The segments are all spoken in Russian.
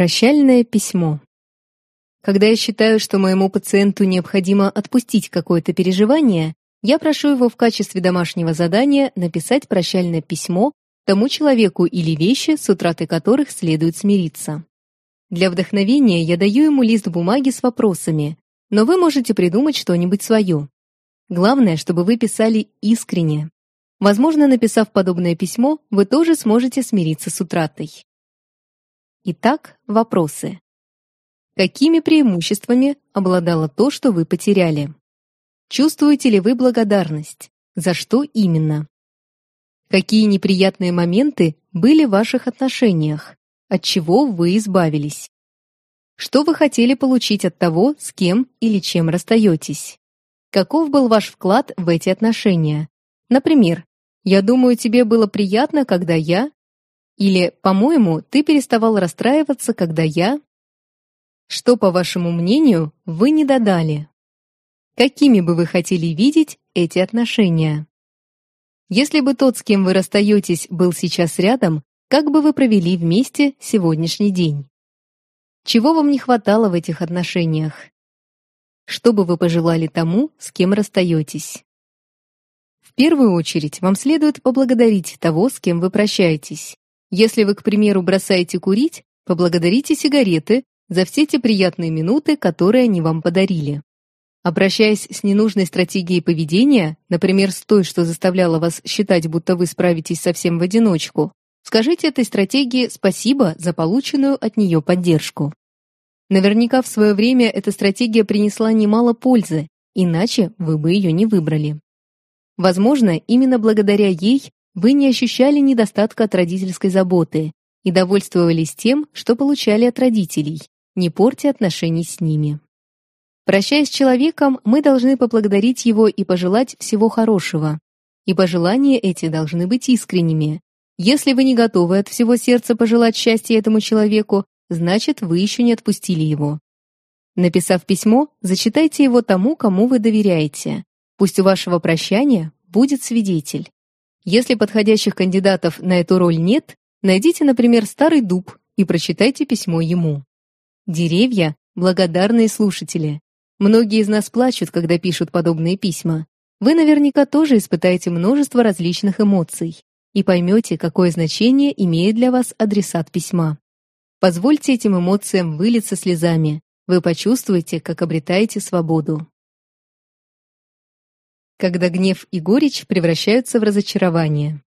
Прощальное письмо. Когда я считаю, что моему пациенту необходимо отпустить какое-то переживание, я прошу его в качестве домашнего задания написать прощальное письмо тому человеку или вещи, с утратой которых следует смириться. Для вдохновения я даю ему лист бумаги с вопросами, но вы можете придумать что-нибудь свое. Главное, чтобы вы писали искренне. Возможно, написав подобное письмо, вы тоже сможете смириться с утратой. Итак, вопросы. Какими преимуществами обладало то, что вы потеряли? Чувствуете ли вы благодарность? За что именно? Какие неприятные моменты были в ваших отношениях? От чего вы избавились? Что вы хотели получить от того, с кем или чем расстаетесь? Каков был ваш вклад в эти отношения? Например, «Я думаю, тебе было приятно, когда я…» Или, по-моему, ты переставал расстраиваться, когда я... Что, по вашему мнению, вы не додали? Какими бы вы хотели видеть эти отношения? Если бы тот, с кем вы расстаетесь, был сейчас рядом, как бы вы провели вместе сегодняшний день? Чего вам не хватало в этих отношениях? Что бы вы пожелали тому, с кем расстаетесь? В первую очередь вам следует поблагодарить того, с кем вы прощаетесь. Если вы, к примеру, бросаете курить, поблагодарите сигареты за все те приятные минуты, которые они вам подарили. Обращаясь с ненужной стратегией поведения, например, с той, что заставляла вас считать, будто вы справитесь совсем в одиночку, скажите этой стратегии спасибо за полученную от нее поддержку. Наверняка в свое время эта стратегия принесла немало пользы, иначе вы бы ее не выбрали. Возможно, именно благодаря ей вы не ощущали недостатка от родительской заботы и довольствовались тем, что получали от родителей, не портя отношений с ними. Прощаясь с человеком, мы должны поблагодарить его и пожелать всего хорошего. И пожелания эти должны быть искренними. Если вы не готовы от всего сердца пожелать счастья этому человеку, значит, вы еще не отпустили его. Написав письмо, зачитайте его тому, кому вы доверяете. Пусть у вашего прощания будет свидетель. Если подходящих кандидатов на эту роль нет, найдите, например, старый дуб и прочитайте письмо ему. Деревья – благодарные слушатели. Многие из нас плачут, когда пишут подобные письма. Вы наверняка тоже испытаете множество различных эмоций и поймете, какое значение имеет для вас адресат письма. Позвольте этим эмоциям вылиться слезами. Вы почувствуете, как обретаете свободу когда гнев и горечь превращаются в разочарование.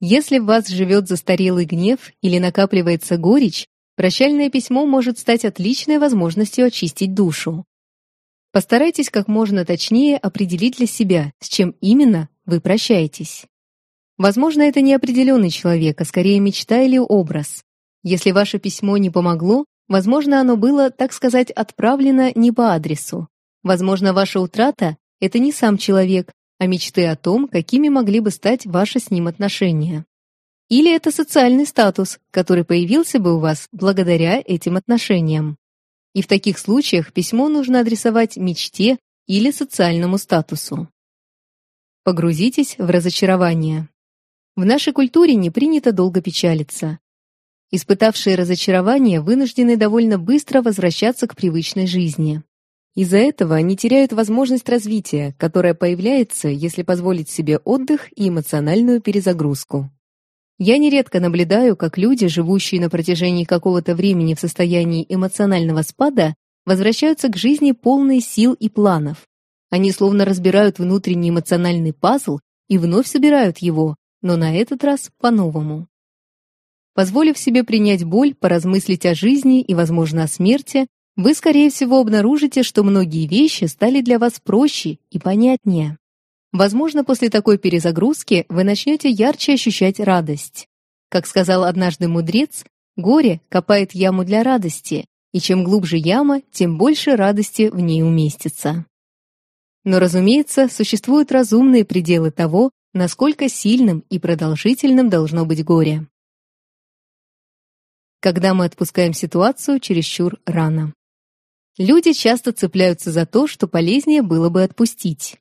Если в вас живет застарелый гнев или накапливается горечь, прощальное письмо может стать отличной возможностью очистить душу. Постарайтесь как можно точнее определить для себя, с чем именно вы прощаетесь. Возможно, это не определенный человек, а скорее мечта или образ. Если ваше письмо не помогло, возможно, оно было, так сказать, отправлено не по адресу. Возможно, ваша утрата это не сам человек, а мечты о том, какими могли бы стать ваши с ним отношения. Или это социальный статус, который появился бы у вас благодаря этим отношениям. И в таких случаях письмо нужно адресовать мечте или социальному статусу. Погрузитесь в разочарование. В нашей культуре не принято долго печалиться. Испытавшие разочарование вынуждены довольно быстро возвращаться к привычной жизни. Из-за этого они теряют возможность развития, которая появляется, если позволить себе отдых и эмоциональную перезагрузку. Я нередко наблюдаю, как люди, живущие на протяжении какого-то времени в состоянии эмоционального спада, возвращаются к жизни полные сил и планов. Они словно разбирают внутренний эмоциональный пазл и вновь собирают его, но на этот раз по-новому. Позволив себе принять боль, поразмыслить о жизни и, возможно, о смерти, вы, скорее всего, обнаружите, что многие вещи стали для вас проще и понятнее. Возможно, после такой перезагрузки вы начнете ярче ощущать радость. Как сказал однажды мудрец, горе копает яму для радости, и чем глубже яма, тем больше радости в ней уместится. Но, разумеется, существуют разумные пределы того, насколько сильным и продолжительным должно быть горе. Когда мы отпускаем ситуацию чересчур рано. Люди часто цепляются за то, что полезнее было бы отпустить.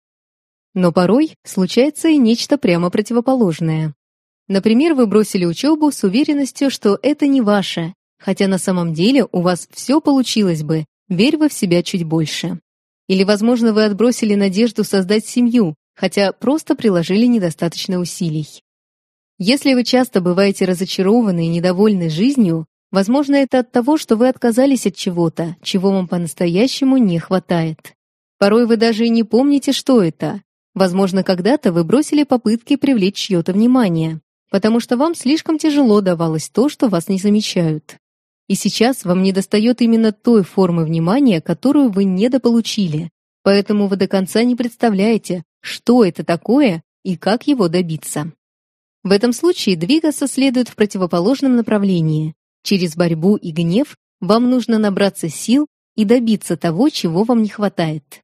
Но порой случается и нечто прямо противоположное. Например, вы бросили учебу с уверенностью, что это не ваше, хотя на самом деле у вас все получилось бы, верь вы в себя чуть больше. Или, возможно, вы отбросили надежду создать семью, хотя просто приложили недостаточно усилий. Если вы часто бываете разочарованы и недовольны жизнью, Возможно, это от того, что вы отказались от чего-то, чего вам по-настоящему не хватает. Порой вы даже и не помните, что это. Возможно, когда-то вы бросили попытки привлечь чье-то внимание, потому что вам слишком тяжело давалось то, что вас не замечают. И сейчас вам недостает именно той формы внимания, которую вы недополучили, поэтому вы до конца не представляете, что это такое и как его добиться. В этом случае двигаться следует в противоположном направлении, Через борьбу и гнев вам нужно набраться сил и добиться того, чего вам не хватает.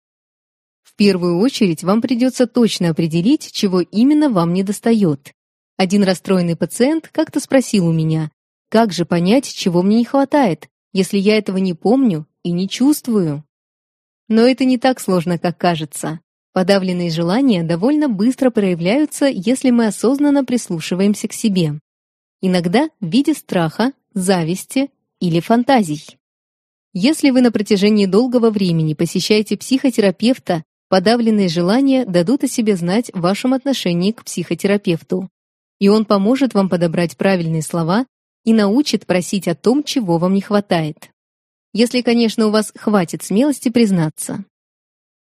В первую очередь вам придется точно определить, чего именно вам недостает. Один расстроенный пациент как-то спросил у меня, как же понять, чего мне не хватает, если я этого не помню и не чувствую? Но это не так сложно, как кажется. Подавленные желания довольно быстро проявляются, если мы осознанно прислушиваемся к себе. иногда в виде страха, зависти или фантазий. Если вы на протяжении долгого времени посещаете психотерапевта, подавленные желания дадут о себе знать в вашем отношении к психотерапевту. И он поможет вам подобрать правильные слова и научит просить о том, чего вам не хватает. Если, конечно, у вас хватит смелости признаться.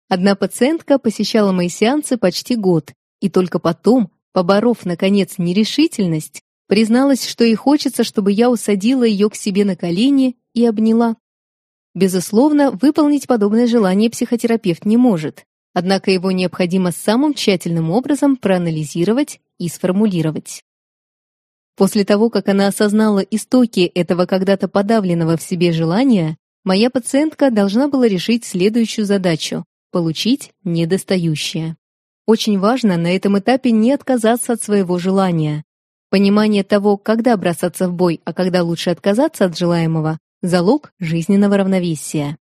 Одна пациентка посещала мои сеансы почти год, и только потом, поборов, наконец, нерешительность, призналась, что ей хочется, чтобы я усадила ее к себе на колени и обняла. Безусловно, выполнить подобное желание психотерапевт не может, однако его необходимо самым тщательным образом проанализировать и сформулировать. После того, как она осознала истоки этого когда-то подавленного в себе желания, моя пациентка должна была решить следующую задачу – получить недостающее. Очень важно на этом этапе не отказаться от своего желания, Понимание того, когда бросаться в бой, а когда лучше отказаться от желаемого – залог жизненного равновесия.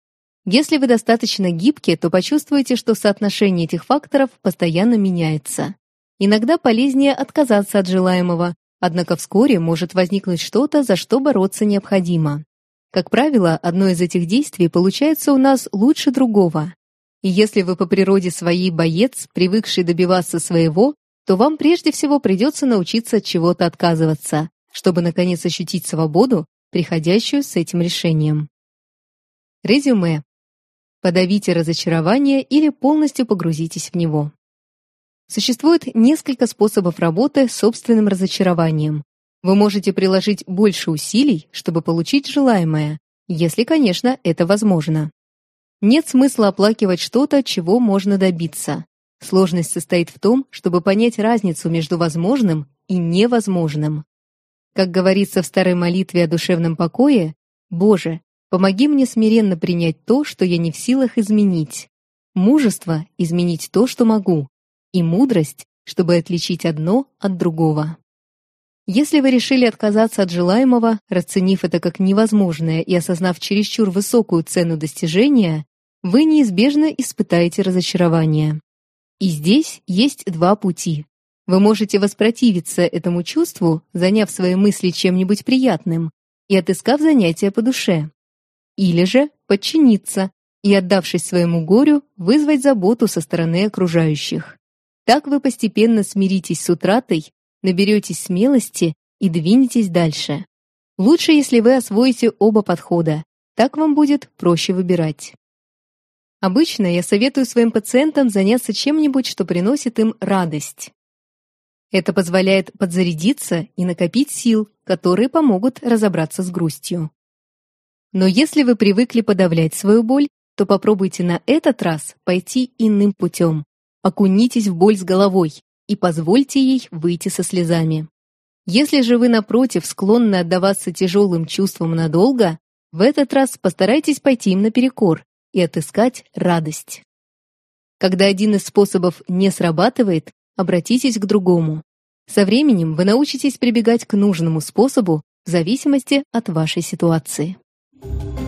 Если вы достаточно гибки, то почувствуете, что соотношение этих факторов постоянно меняется. Иногда полезнее отказаться от желаемого, однако вскоре может возникнуть что-то, за что бороться необходимо. Как правило, одно из этих действий получается у нас лучше другого. И если вы по природе своей боец, привыкший добиваться своего, то вам прежде всего придется научиться от чего-то отказываться, чтобы наконец ощутить свободу, приходящую с этим решением. Резюме. Подавите разочарование или полностью погрузитесь в него. Существует несколько способов работы с собственным разочарованием. Вы можете приложить больше усилий, чтобы получить желаемое, если, конечно, это возможно. Нет смысла оплакивать что-то, чего можно добиться. Сложность состоит в том, чтобы понять разницу между возможным и невозможным. Как говорится в старой молитве о душевном покое, «Боже, помоги мне смиренно принять то, что я не в силах изменить, мужество — изменить то, что могу, и мудрость, чтобы отличить одно от другого». Если вы решили отказаться от желаемого, расценив это как невозможное и осознав чересчур высокую цену достижения, вы неизбежно испытаете разочарование. И здесь есть два пути. Вы можете воспротивиться этому чувству, заняв свои мысли чем-нибудь приятным и отыскав занятие по душе. Или же подчиниться и, отдавшись своему горю, вызвать заботу со стороны окружающих. Так вы постепенно смиритесь с утратой, наберетесь смелости и двинетесь дальше. Лучше, если вы освоите оба подхода, так вам будет проще выбирать. Обычно я советую своим пациентам заняться чем-нибудь, что приносит им радость. Это позволяет подзарядиться и накопить сил, которые помогут разобраться с грустью. Но если вы привыкли подавлять свою боль, то попробуйте на этот раз пойти иным путем. Окунитесь в боль с головой и позвольте ей выйти со слезами. Если же вы, напротив, склонны отдаваться тяжелым чувствам надолго, в этот раз постарайтесь пойти им наперекор и отыскать радость. Когда один из способов не срабатывает, обратитесь к другому. Со временем вы научитесь прибегать к нужному способу в зависимости от вашей ситуации. Thank you